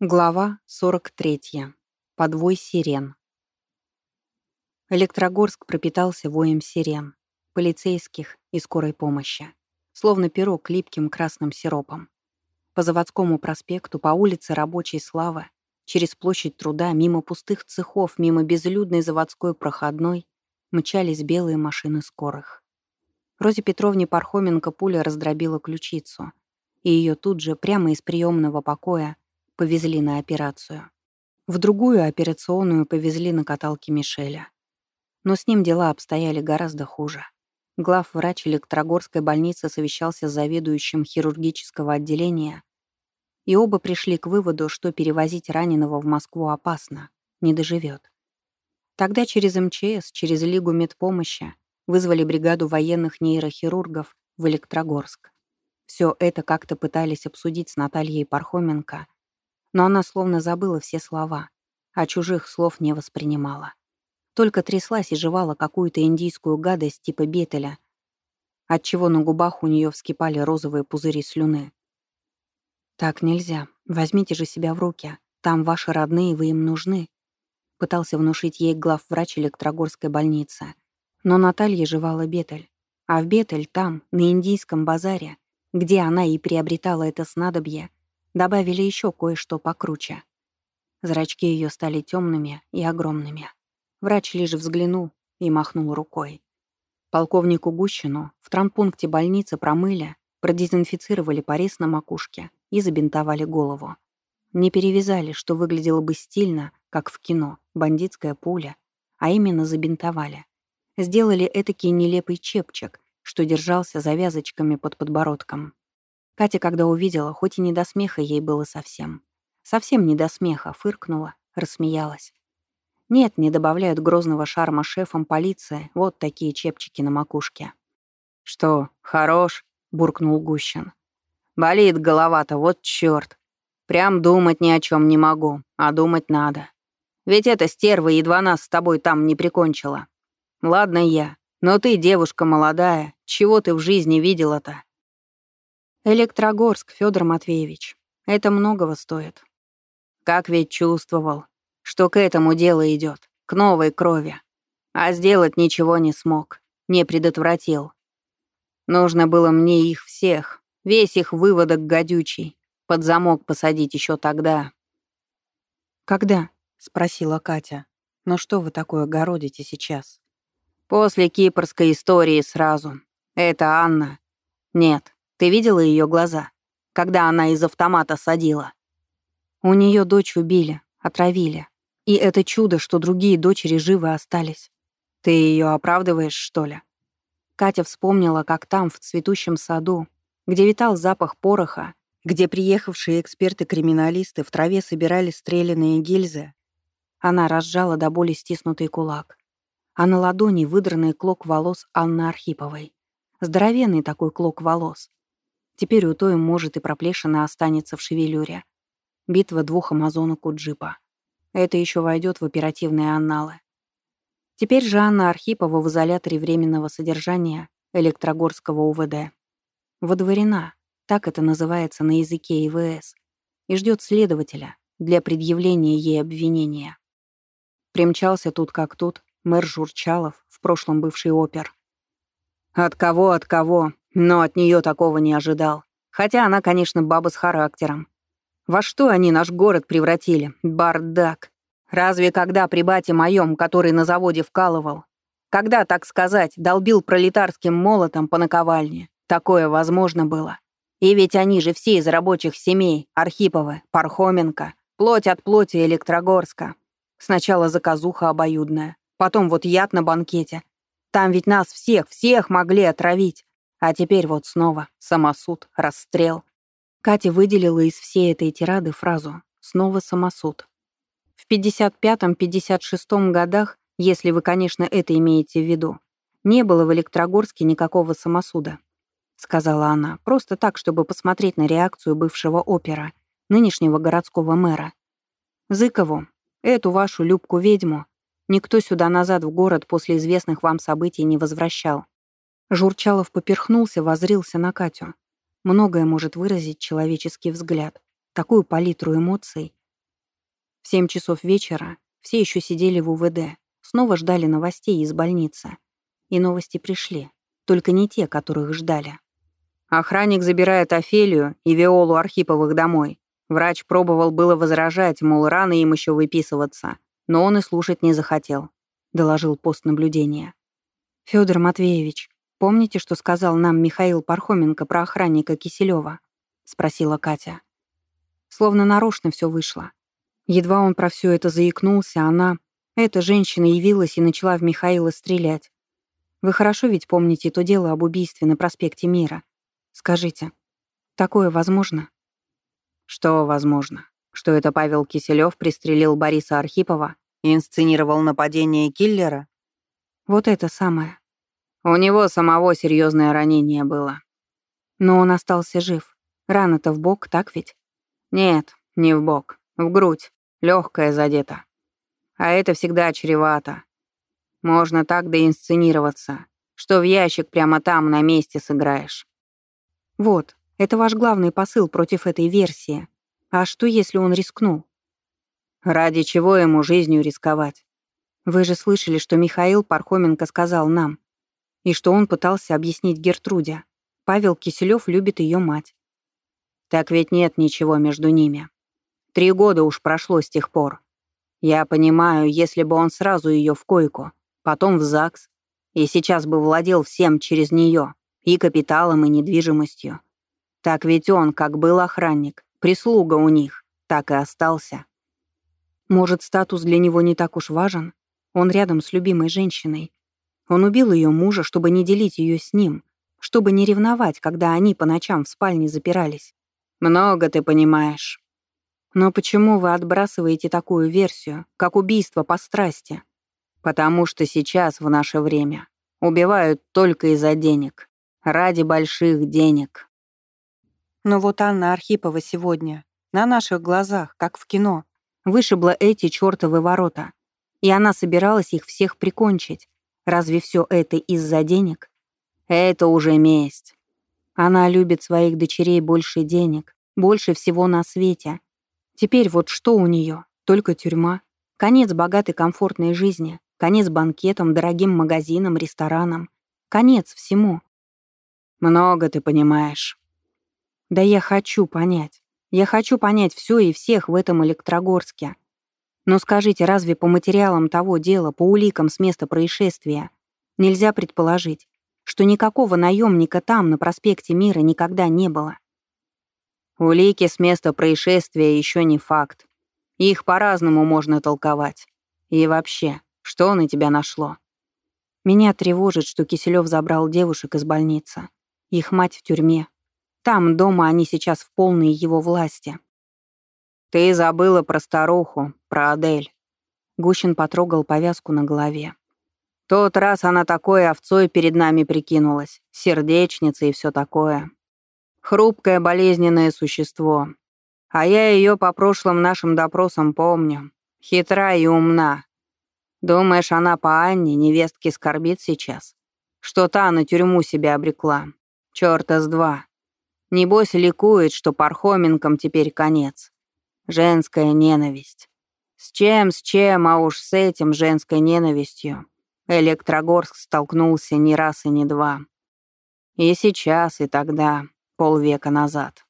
Глава 43. Подвой сирен. Электрогорск пропитался воем сирен, полицейских и скорой помощи, словно пирог липким красным сиропом. По заводскому проспекту, по улице Рабочей Славы, через площадь труда, мимо пустых цехов, мимо безлюдной заводской проходной, мчались белые машины скорых. Розе Петровне Пархоменко пуля раздробила ключицу, и ее тут же, прямо из приемного покоя, повезли на операцию. В другую операционную повезли на каталке Мишеля. Но с ним дела обстояли гораздо хуже. Главврач Электрогорской больницы совещался с заведующим хирургического отделения, и оба пришли к выводу, что перевозить раненого в Москву опасно, не доживет. Тогда через МЧС, через Лигу медпомощи вызвали бригаду военных нейрохирургов в Электрогорск. Все это как-то пытались обсудить с Натальей Пархоменко, но она словно забыла все слова, а чужих слов не воспринимала. Только тряслась и жевала какую-то индийскую гадость типа бетеля, отчего на губах у нее вскипали розовые пузыри слюны. «Так нельзя. Возьмите же себя в руки. Там ваши родные, вы им нужны», — пытался внушить ей главврач Электрогорской больницы. Но Наталья жевала бетель. А в бетель там, на индийском базаре, где она и приобретала это снадобье, добавили еще кое-что покруче. Зрачки ее стали темными и огромными. Врач лишь взглянул и махнул рукой. Полковнику Гущину в травмпункте больницы промыли, продезинфицировали порез на макушке и забинтовали голову. Не перевязали, что выглядело бы стильно, как в кино, бандитская пуля, а именно забинтовали. Сделали этакий нелепый чепчик, что держался завязочками под подбородком. Катя, когда увидела, хоть и не до смеха ей было совсем. Совсем не до смеха, фыркнула, рассмеялась. Нет, не добавляют грозного шарма шефам полиции вот такие чепчики на макушке. «Что, хорош?» — буркнул Гущин. «Болит голова-то, вот чёрт. Прям думать ни о чем не могу, а думать надо. Ведь эта стерва едва нас с тобой там не прикончила. Ладно я, но ты девушка молодая, чего ты в жизни видела-то? Электрогорск, Федор Матвеевич. Это многого стоит. Как ведь чувствовал, что к этому дело идет, к новой крови. А сделать ничего не смог, не предотвратил. Нужно было мне их всех, весь их выводок гадючий, под замок посадить еще тогда. «Когда?» — спросила Катя. «Но что вы такое городите сейчас?» «После кипрской истории сразу. Это Анна. Нет, ты видела ее глаза, когда она из автомата садила? У нее дочь убили, отравили. И это чудо, что другие дочери живы остались. Ты ее оправдываешь, что ли? Катя вспомнила, как там, в цветущем саду, где витал запах пороха, где приехавшие эксперты-криминалисты в траве собирали стрелянные гильзы, она разжала до боли стиснутый кулак. А на ладони выдранный клок волос Анны Архиповой. Здоровенный такой клок волос. Теперь у той, может, и проплешина останется в шевелюре. Битва двух амазонок у джипа. Это еще войдет в оперативные анналы. Теперь же Анна Архипова в изоляторе временного содержания Электрогорского УВД. Водворена, так это называется на языке ИВС, и ждет следователя для предъявления ей обвинения. Примчался тут как тут мэр Журчалов, в прошлом бывший опер. От кого, от кого, но от нее такого не ожидал. Хотя она, конечно, баба с характером. Во что они наш город превратили? Бардак. Разве когда при бате моем, который на заводе вкалывал, когда, так сказать, долбил пролетарским молотом по наковальне, такое возможно было? И ведь они же все из рабочих семей, Архиповы, Пархоменко, плоть от плоти Электрогорска. Сначала заказуха обоюдная, потом вот яд на банкете. Там ведь нас всех, всех могли отравить. А теперь вот снова самосуд, расстрел. Катя выделила из всей этой тирады фразу «снова самосуд». В 55-56 годах, если вы, конечно, это имеете в виду, не было в Электрогорске никакого самосуда, сказала она, просто так, чтобы посмотреть на реакцию бывшего опера, нынешнего городского мэра. Зыкову, эту вашу Любку-ведьму, никто сюда назад в город после известных вам событий не возвращал. Журчалов поперхнулся, возрился на Катю. Многое может выразить человеческий взгляд. Такую палитру эмоций В семь часов вечера все еще сидели в УВД, снова ждали новостей из больницы. И новости пришли, только не те, которых ждали. Охранник забирает Офелию и Виолу Архиповых домой. Врач пробовал было возражать, мол, рано им еще выписываться, но он и слушать не захотел, доложил пост наблюдения. Федор Матвеевич, помните, что сказал нам Михаил Пархоменко про охранника Киселева? спросила Катя. Словно нарочно все вышло. Едва он про все это заикнулся, она, эта женщина, явилась и начала в Михаила стрелять. Вы хорошо ведь помните то дело об убийстве на проспекте Мира? Скажите, такое возможно? Что возможно? Что это Павел Киселёв пристрелил Бориса Архипова и инсценировал нападение киллера? Вот это самое. У него самого серьезное ранение было. Но он остался жив. Рана-то в бок, так ведь? Нет, не в бок, в грудь. Легкая задета. А это всегда чревато. Можно так доинсценироваться, что в ящик прямо там на месте сыграешь. Вот, это ваш главный посыл против этой версии. А что, если он рискнул? Ради чего ему жизнью рисковать? Вы же слышали, что Михаил Пархоменко сказал нам, и что он пытался объяснить Гертруде. Павел Киселёв любит ее мать. Так ведь нет ничего между ними. Три года уж прошло с тех пор. Я понимаю, если бы он сразу ее в койку, потом в ЗАГС, и сейчас бы владел всем через нее, и капиталом, и недвижимостью. Так ведь он, как был охранник, прислуга у них, так и остался. Может, статус для него не так уж важен? Он рядом с любимой женщиной. Он убил ее мужа, чтобы не делить ее с ним, чтобы не ревновать, когда они по ночам в спальне запирались. Много ты понимаешь. Но почему вы отбрасываете такую версию, как убийство по страсти? Потому что сейчас, в наше время, убивают только из-за денег. Ради больших денег. Но вот Анна Архипова сегодня, на наших глазах, как в кино, вышибла эти чёртовы ворота. И она собиралась их всех прикончить. Разве все это из-за денег? Это уже месть. Она любит своих дочерей больше денег, больше всего на свете. Теперь вот что у нее? Только тюрьма. Конец богатой комфортной жизни. Конец банкетам, дорогим магазинам, ресторанам. Конец всему. Много ты понимаешь. Да я хочу понять. Я хочу понять все и всех в этом Электрогорске. Но скажите, разве по материалам того дела, по уликам с места происшествия, нельзя предположить, что никакого наемника там, на проспекте Мира, никогда не было? Улики с места происшествия еще не факт. Их по-разному можно толковать. И вообще, что на тебя нашло? Меня тревожит, что Киселев забрал девушек из больницы. Их мать в тюрьме. Там, дома, они сейчас в полной его власти. Ты забыла про старуху, про Адель. Гущин потрогал повязку на голове. Тот раз она такой овцой перед нами прикинулась, сердечница и все такое. Хрупкое болезненное существо. А я ее по прошлым нашим допросам помню. Хитра и умна. Думаешь, она по Анне, невестке, скорбит сейчас? Что та на тюрьму себя обрекла? Чёрта с два. Небось, ликует, что Пархоменкам теперь конец. Женская ненависть. С чем, с чем, а уж с этим женской ненавистью. Электрогорск столкнулся не раз и не два. И сейчас, и тогда, полвека назад.